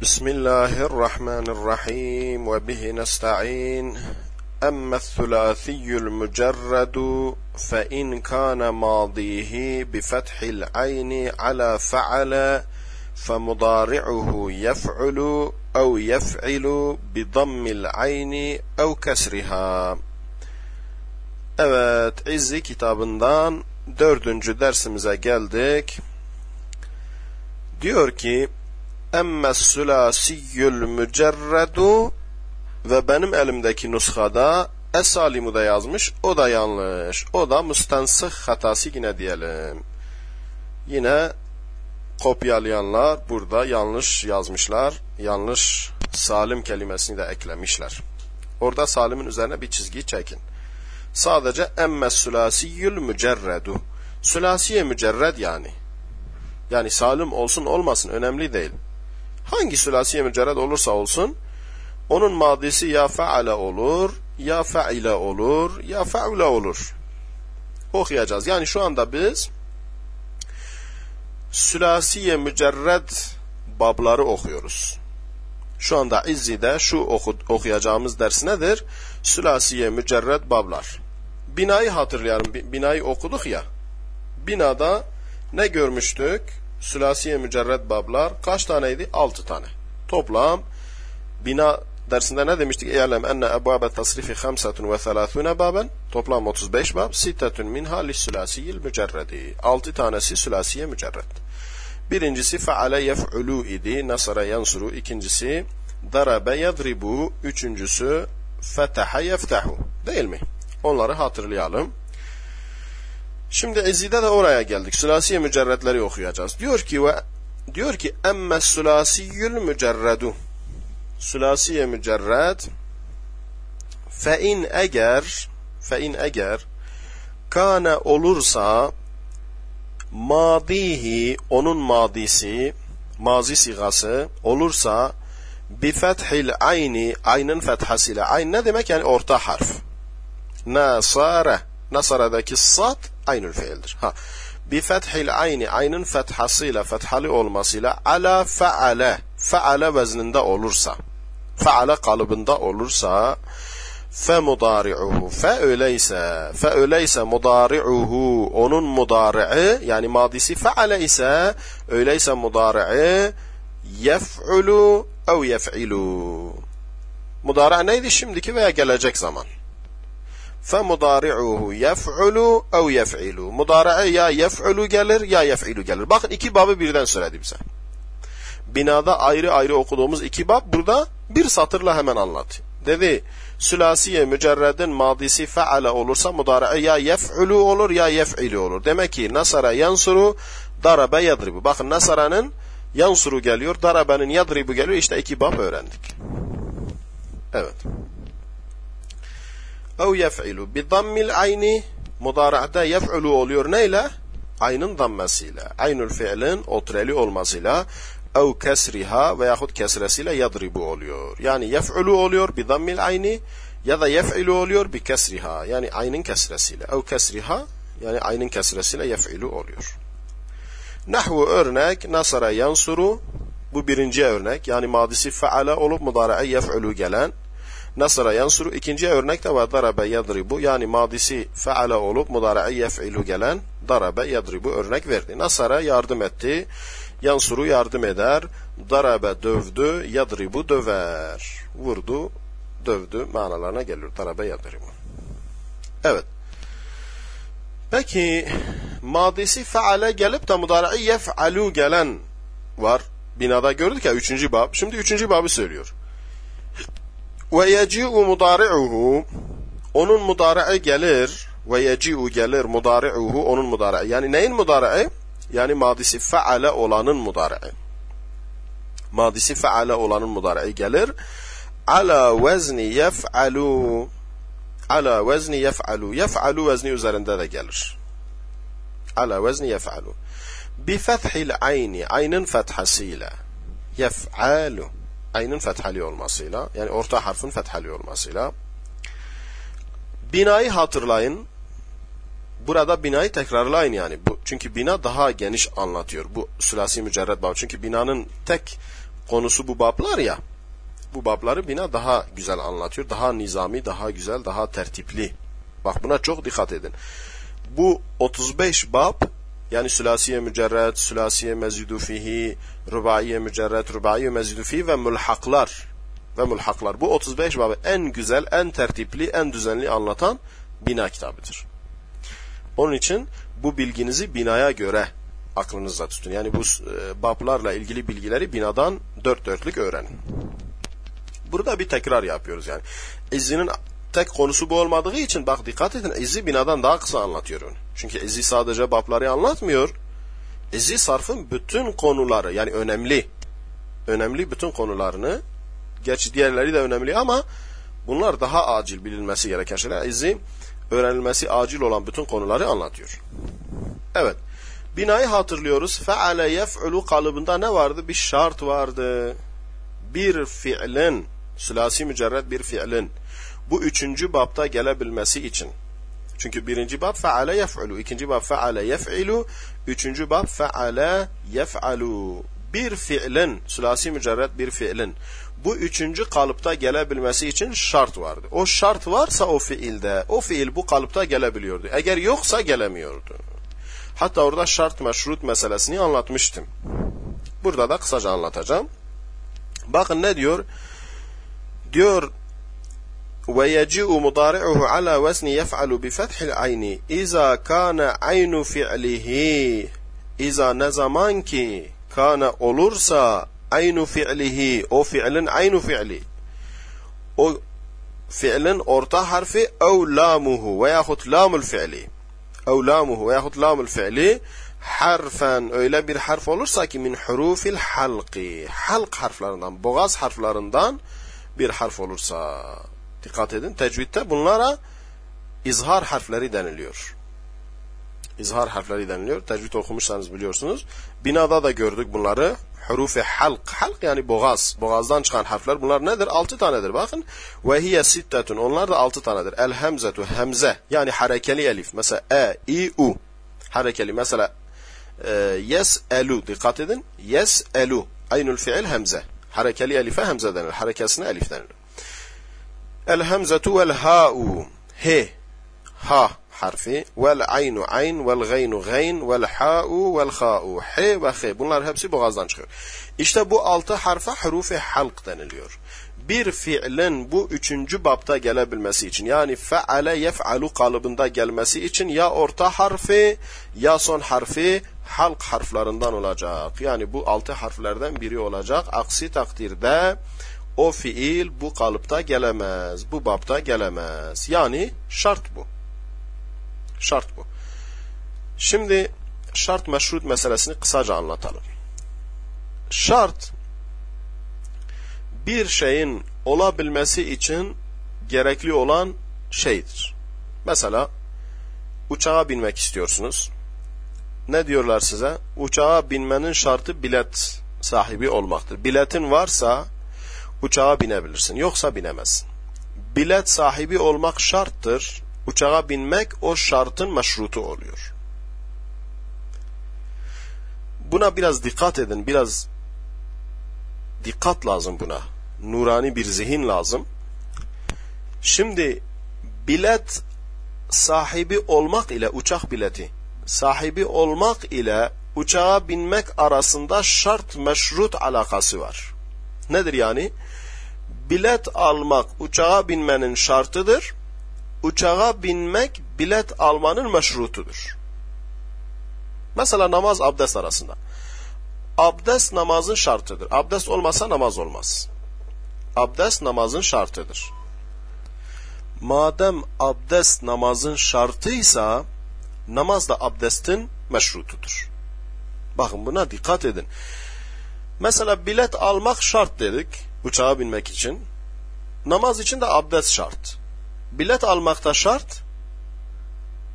بسم الله الرحمن الرحيم وبه نستعين أما الثلاثي المجرد فإن كان ماضيه بفتح العين على فعل فمضارعه يفعل أو يفعل بضم العين أو كسرها Evet, İzzi kitabından dördüncü dersimize geldik. Diyor ki, Emme sülasiyyül mücerredu ve benim elimdeki nuskada esalimu da yazmış. O da yanlış. O da müstensıh hatası yine diyelim. Yine kopyalayanlar burada yanlış yazmışlar. Yanlış salim kelimesini de eklemişler. Orada salimin üzerine bir çizgi çekin. Sadece emme sülasiyyül mücerredu. Sülasiye mücerred yani. Yani salim olsun olmasın önemli değil. Hangi sülasiye mücerred olursa olsun onun madisi ya faale olur, ya faile olur, ya faule olur. Okuyacağız. Yani şu anda biz sülasiye mücerred babları okuyoruz. Şu anda İzzi'de şu oku, okuyacağımız ders nedir? Sülasiye mücerred bablar. Binayı hatırlayalım. Binayı okuduk ya. Binada ne görmüştük? Sülasiye mücerred bablar kaç taneydi? Altı tane. Toplam bina dersinde ne demiştik? İ'lem enne ebvabe tasrifi khamsatun ve thalathune baben. Toplam 35 bab. Sittetun minha lissulasiyil mücerredi. Altı tanesi sülasiye mücerred. Birincisi faale yef'ulu idi. Nasara yansuru. İkincisi darabe yadribu. Üçüncüsü fetaha yeftahu. Değil mi? Onları hatırlayalım. Şimdi ezide de oraya geldik. Sülasiye mücerredleri okuyacağız. Diyor ki ve diyor ki emme sülasiyül mücerredu. Sülasiye mücerred fe in eğer fe in eğer kane olursa madihi onun madisi mazi sigası olursa bi fethil ayni aynın fethasıyla ayn ne demek yani orta harf nasara nasara'daki sat aynül fiildir. Ha. Bi fethil ayni aynın fethasıyla fethalı olmasıyla ala faale faale vezninde olursa faale kalıbında olursa fe mudari'uhu fe öyleyse fe öyleyse mudari'uhu onun mudari'i yani madisi faale ise öyleyse mudari'i yef'ulu ev yef'ilu. Mudari' neydi? Şimdiki veya gelecek zaman فَمُضَارِعُهُ يَفْعُلُ اَوْ يَفْعِلُ Mudari'e ya yef'ulu gelir ya yef'ilu gelir. Bakın iki babı birden söyledi bize. Binada ayrı ayrı okuduğumuz iki bab burada bir satırla hemen anlat. Dedi sülasiye mücerredin madisi feale olursa mudari'e ya yef'ulu olur ya yef'ilu olur. Demek ki nasara yansuru darabe yadribu. Bakın nasara'nın yansuru geliyor, darabenin yadribu geliyor. İşte iki bab öğrendik. Evet. Ev yef'ilu. Bi dammil ayni mudara'da yef'ulu oluyor neyle? Aynın dammesiyle. Aynül fiilin otreli olmasıyla ev kesriha veyahut kesresiyle yadribu oluyor. Yani yef'ulu oluyor bi dammil ayni ya da yef'ilu oluyor bi kesriha. Yani aynın kesresiyle. Ev kesriha yani aynın kesresiyle yef'ilu oluyor. Nahvu örnek nasara yansuru bu birinci örnek yani madisi faale olup mudara'a yef'ulu gelen Nasara yansuru ikinci örnek de var darabe yadribu yani madisi feale olup mudara'i yef'ilu gelen darabe yadribu örnek verdi. Nasara yardım etti, yansuru yardım eder, darabe dövdü, yadribu döver. Vurdu, dövdü manalarına geliyor. Darabe yadribu. Evet. Peki madisi feale gelip de mudara'i yef'alu gelen var. Binada gördük ya üçüncü bab. Şimdi üçüncü babı söylüyor. Ve yeci'u mudari'uhu onun mudari'i gelir ve yeci'u gelir mudari'uhu onun mudari'i. Yani neyin mudari'i? Yani madisi feale olanın mudari'i. Madisi feale olanın mudari'i gelir. Ala vezni yef'alu ala vezni yef'alu yef'alu vezni üzerinde de gelir. Ala vezni yef'alu. Bi fethil ayni aynın fethasıyla yef'alu aynın fethali olmasıyla yani orta harfin fethali olmasıyla binayı hatırlayın burada binayı tekrarlayın yani bu çünkü bina daha geniş anlatıyor bu sülasi mücerred bab çünkü binanın tek konusu bu bablar ya. Bu babları bina daha güzel anlatıyor. Daha nizami, daha güzel, daha tertipli. Bak buna çok dikkat edin. Bu 35 bab yani sülasiye mücerred, sülasiye mezidu fihi, rubaiye mücerred, rubaiye mezidu fihi ve mulhaklar ve mulhaklar. Bu 35 babı en güzel, en tertipli, en düzenli anlatan bina kitabıdır. Onun için bu bilginizi binaya göre aklınızda tutun. Yani bu e, bablarla ilgili bilgileri binadan dört dörtlük öğrenin. Burada bir tekrar yapıyoruz yani. İzzinin tek konusu bu olmadığı için bak dikkat edin İzzi binadan daha kısa anlatıyor onu. Çünkü İzzi sadece babları anlatmıyor. İzzi sarfın bütün konuları yani önemli önemli bütün konularını gerçi diğerleri de önemli ama bunlar daha acil bilinmesi gereken şeyler. İzzi öğrenilmesi acil olan bütün konuları anlatıyor. Evet. Binayı hatırlıyoruz. Feale yef'ulu kalıbında ne vardı? Bir şart vardı. Bir fiilin, sülasi mücerred bir fiilin bu üçüncü babta gelebilmesi için. Çünkü birinci bab feale yef'ulu, ikinci bab feale yef'ilu, üçüncü bab feale yef'alu. Bir fiilin, sülasi mücerred bir fiilin bu üçüncü kalıpta gelebilmesi için şart vardı. O şart varsa o fiilde, o fiil bu kalıpta gelebiliyordu. Eğer yoksa gelemiyordu. Hatta orada şart meşrut meselesini anlatmıştım. Burada da kısaca anlatacağım. Bakın ne diyor? Diyor ve yeci'u mudari'uhu ala vesni yef'alu bi fethil ayni iza kana aynu fi'lihi iza ne zaman ki kana olursa aynu fi'lihi o fiilin aynu fi'li o fiilin orta harfi ev lamuhu veyahut lamul fi'li ev lamuhu veyahut lamul fi'li harfen öyle bir harf olursa ki min hurufil halqi halk harflerinden boğaz harflerinden bir harf olursa dikkat edin tecvidde bunlara izhar harfleri deniliyor. İzhar harfleri deniliyor. Tecvid okumuşsanız biliyorsunuz. Binada da gördük bunları hurufi halk. Halk yani boğaz. Boğazdan çıkan harfler bunlar nedir? Altı tanedir bakın. Ve hiye sittetun. Onlar da altı tanedir. El hemzetu hemze. Yani harekeli elif. Mesela e, i, u. Harekeli. Mesela e, yes elu. Dikkat edin. Yes elu. Aynul fiil hemze. Harekeli elife hemze denir. Harekesine elif denir. El hemzetu vel ha'u. He. Ha harfi vel aynu ayn vel gaynu gayn vel ha'u vel ha'u he ve he bunlar hepsi boğazdan çıkıyor. İşte bu altı harfe hurufi halk deniliyor. Bir fiilin bu üçüncü bapta gelebilmesi için yani feale yef'alu kalıbında gelmesi için ya orta harfi ya son harfi halk harflerinden olacak. Yani bu altı harflerden biri olacak. Aksi takdirde o fiil bu kalıpta gelemez. Bu bapta gelemez. Yani şart bu. Şart bu. Şimdi şart meşrut meselesini kısaca anlatalım. Şart bir şeyin olabilmesi için gerekli olan şeydir. Mesela uçağa binmek istiyorsunuz. Ne diyorlar size? Uçağa binmenin şartı bilet sahibi olmaktır. Biletin varsa uçağa binebilirsin. Yoksa binemezsin. Bilet sahibi olmak şarttır uçağa binmek o şartın meşrutu oluyor. Buna biraz dikkat edin, biraz dikkat lazım buna. Nurani bir zihin lazım. Şimdi bilet sahibi olmak ile uçak bileti sahibi olmak ile uçağa binmek arasında şart meşrut alakası var. Nedir yani? Bilet almak uçağa binmenin şartıdır uçağa binmek bilet almanın meşrutudur. Mesela namaz abdest arasında. Abdest namazın şartıdır. Abdest olmasa namaz olmaz. Abdest namazın şartıdır. Madem abdest namazın şartıysa namaz da abdestin meşrutudur. Bakın buna dikkat edin. Mesela bilet almak şart dedik uçağa binmek için. Namaz için de abdest şart bilet almak da şart.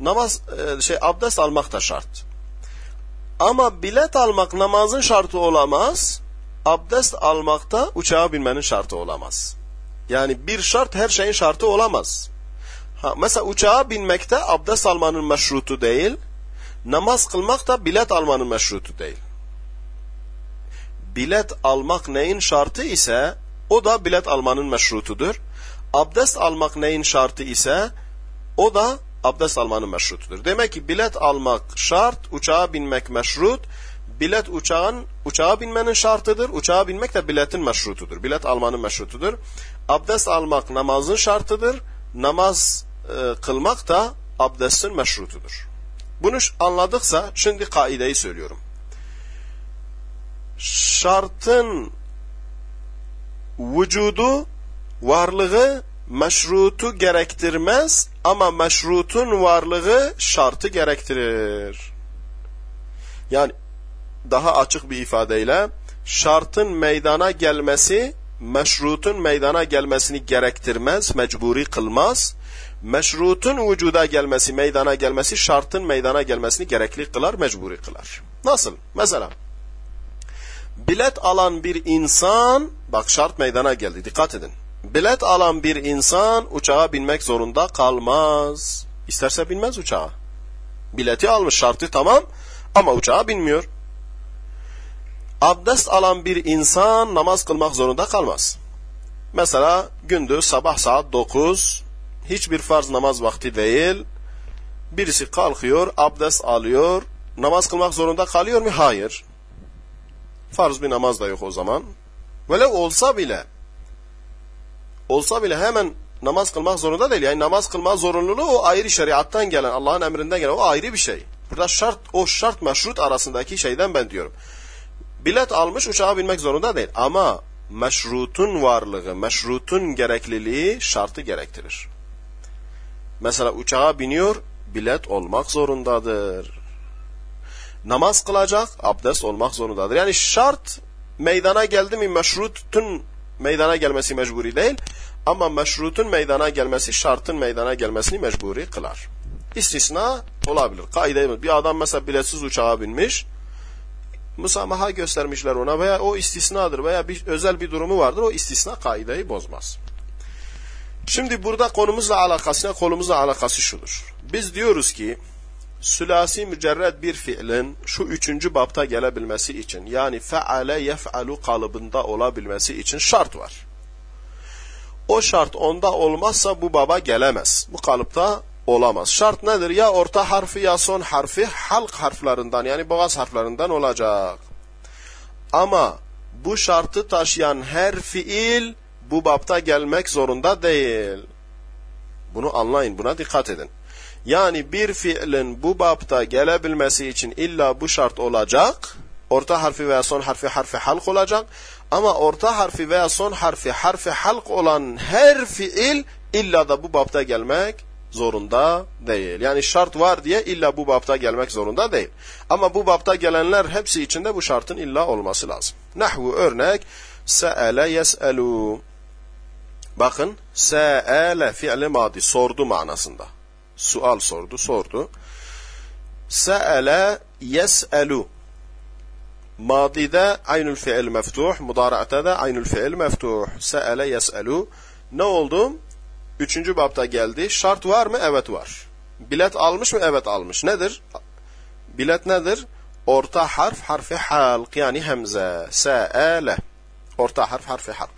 Namaz e, şey abdest almak da şart. Ama bilet almak namazın şartı olamaz. Abdest almakta uçağa binmenin şartı olamaz. Yani bir şart her şeyin şartı olamaz. Ha, mesela uçağa binmekte abdest almanın meşrutu değil. Namaz kılmak da bilet almanın meşrutu değil. Bilet almak neyin şartı ise o da bilet almanın meşrutudur. Abdest almak neyin şartı ise o da abdest almanın meşrutudur. Demek ki bilet almak şart, uçağa binmek meşrut. Bilet uçağın uçağa binmenin şartıdır. Uçağa binmek de biletin meşrutudur. Bilet almanın meşrutudur. Abdest almak namazın şartıdır. Namaz e, kılmak da abdestin meşrutudur. Bunu anladıksa şimdi kaideyi söylüyorum. Şartın vücudu, varlığı meşrutu gerektirmez ama meşrutun varlığı şartı gerektirir. Yani daha açık bir ifadeyle şartın meydana gelmesi meşrutun meydana gelmesini gerektirmez, mecburi kılmaz. Meşrutun vücuda gelmesi, meydana gelmesi şartın meydana gelmesini gerekli kılar, mecburi kılar. Nasıl? Mesela bilet alan bir insan, bak şart meydana geldi, dikkat edin. Bilet alan bir insan uçağa binmek zorunda kalmaz. İsterse binmez uçağa. Bileti almış şartı tamam ama uçağa binmiyor. Abdest alan bir insan namaz kılmak zorunda kalmaz. Mesela gündüz sabah saat 9 hiçbir farz namaz vakti değil. Birisi kalkıyor, abdest alıyor, namaz kılmak zorunda kalıyor mu? Hayır. Farz bir namaz da yok o zaman. Velev olsa bile olsa bile hemen namaz kılmak zorunda değil. Yani namaz kılma zorunluluğu o ayrı şeriattan gelen, Allah'ın emrinden gelen o ayrı bir şey. Burada şart o şart meşrut arasındaki şeyden ben diyorum. Bilet almış uçağa binmek zorunda değil ama meşrutun varlığı, meşrutun gerekliliği şartı gerektirir. Mesela uçağa biniyor, bilet olmak zorundadır. Namaz kılacak, abdest olmak zorundadır. Yani şart meydana geldi mi meşrutun meydana gelmesi mecburi değil ama meşrutun meydana gelmesi şartın meydana gelmesini mecburi kılar. İstisna olabilir. Kaide bir adam mesela biletsiz uçağa binmiş, musamaha göstermişler ona veya o istisnadır veya bir özel bir durumu vardır o istisna kaideyi bozmaz. Şimdi burada konumuzla alakasına konumuzla alakası şudur. Biz diyoruz ki sülasi mücerred bir fiilin şu üçüncü bapta gelebilmesi için yani feale yef'alu kalıbında olabilmesi için şart var. O şart onda olmazsa bu baba gelemez. Bu kalıpta olamaz. Şart nedir? Ya orta harfi ya son harfi halk harflerinden yani boğaz harflerinden olacak. Ama bu şartı taşıyan her fiil bu bapta gelmek zorunda değil. Bunu anlayın, buna dikkat edin. Yani bir fiilin bu bapta gelebilmesi için illa bu şart olacak. Orta harfi veya son harfi harfi halk olacak. Ama orta harfi veya son harfi harfi halk olan her fiil illa da bu bapta gelmek zorunda değil. Yani şart var diye illa bu bapta gelmek zorunda değil. Ama bu bapta gelenler hepsi içinde bu şartın illa olması lazım. Nahvu örnek se'ele yes'elu. Bakın se'ele fiili madi sordu manasında. Sual sordu, sordu. Se'ele yes'elu. Madide aynül fiil meftuh, mudara'ata da aynül fiil meftuh. Se'ele yes'elu. Ne oldu? Üçüncü bapta geldi. Şart var mı? Evet var. Bilet almış mı? Evet almış. Nedir? Bilet nedir? Orta harf harfi halk yani hemze. Se'ele. Orta harf harfi halk.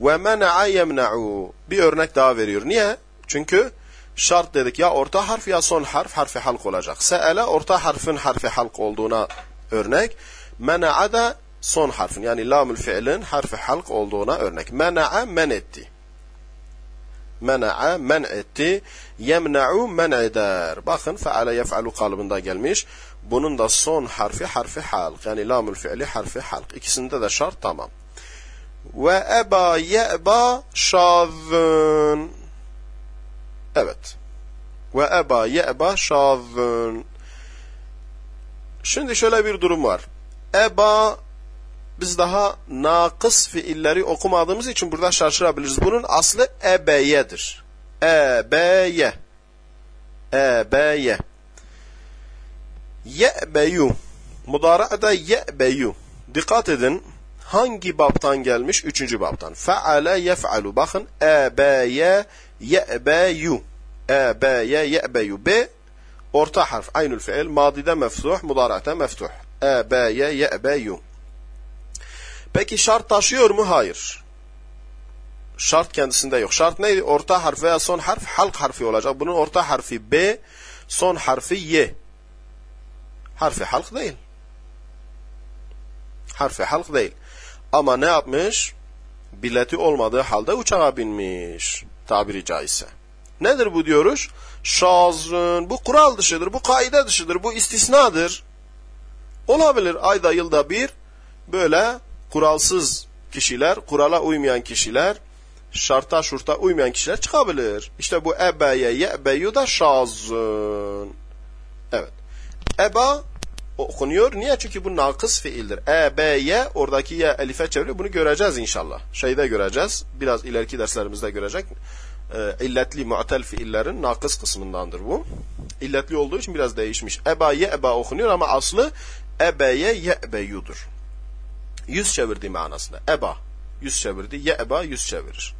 Ve mena'a yemna'u. Bir örnek daha veriyor. Niye? Çünkü şart dedik ya orta harf ya son harf harfi halk olacak. Se'ele orta harfin harfi halk olduğuna örnek. Mena'a da son harfin yani lamül fiilin harfi halk olduğuna örnek. Mena'a men etti mena'a men etti. Yemna'u men eder. Bakın feale yef'alu kalıbında gelmiş. Bunun da son harfi harfi halk. Yani lamül fiili harfi halk. İkisinde de şart tamam. Ve eba ye'ba şazın. Evet. Ve eba ye'ba şazın. Şimdi şöyle bir durum var. Eba biz daha nakıs fiilleri okumadığımız için burada şaşırabiliriz. Bunun aslı ebeyedir. Ebeye. Ebeye. Ye'beyu. Mudara'da ye'beyu. Dikkat edin. Hangi babtan gelmiş? Üçüncü babtan. Fe'ale yef'alu. Bakın. Ebeye ye'beyu. Ebeye ye'beyu. B orta harf. Aynül fiil. Madide meftuh. Mudara'da meftuh. Ebeye ye'beyu. Peki şart taşıyor mu? Hayır. Şart kendisinde yok. Şart neydi? Orta harf veya son harf halk harfi olacak. Bunun orta harfi B, son harfi Y. Harfi halk değil. Harfi halk değil. Ama ne yapmış? Bileti olmadığı halde uçağa binmiş. Tabiri caizse. Nedir bu diyoruz? Şazın. Bu kural dışıdır, bu kaide dışıdır, bu istisnadır. Olabilir ayda yılda bir böyle kuralsız kişiler, kurala uymayan kişiler, şarta şurta uymayan kişiler çıkabilir. İşte bu ebeye ye'beyu da şazın. Evet. Eba okunuyor. Niye? Çünkü bu nakıs fiildir. E, oradaki Y elife çeviriyor. Bunu göreceğiz inşallah. Şeyde göreceğiz. Biraz ileriki derslerimizde görecek. E, illetli mu'tel fiillerin nakıs kısmındandır bu. İlletli olduğu için biraz değişmiş. Eba, ye, eba okunuyor ama aslı ebeye, ye, ebeyudur. Yüz çevirdiği manasında. Eba, yüz çevirdi. Ye, eba, yüz çevirir.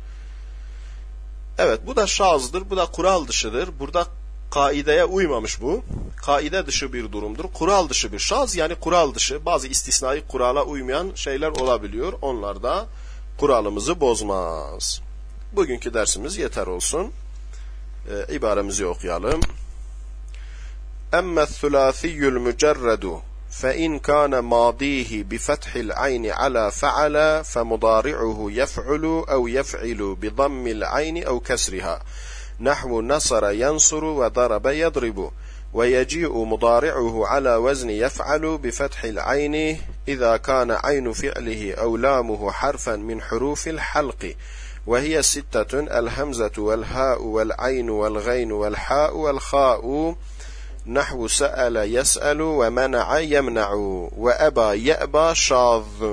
Evet, bu da şazdır. Bu da kural dışıdır. Burada kaideye uymamış bu. Kaide dışı bir durumdur. Kural dışı bir şaz yani kural dışı. Bazı istisnai kurala uymayan şeyler olabiliyor. Onlar da kuralımızı bozmaz. Bugünkü dersimiz yeter olsun. Ee, ibaremizi okuyalım. Emme thülâthiyyül mücerredu فإن كان ماضيه بفتح العين على فعل فمضارعه يفعل أو يفعل بضم العين أو كسرها نحو نصر ينصر وضرب يضرب ويجيء مضارعه على وزن يفعل بفتح العين إذا كان عين فعله أو لامه حرفا من حروف الحلق وهي ستة الهمزة والهاء والعين والغين والحاء والخاء. نحو سأل يسأل ومنع يمنع وأبى يأبى شاذ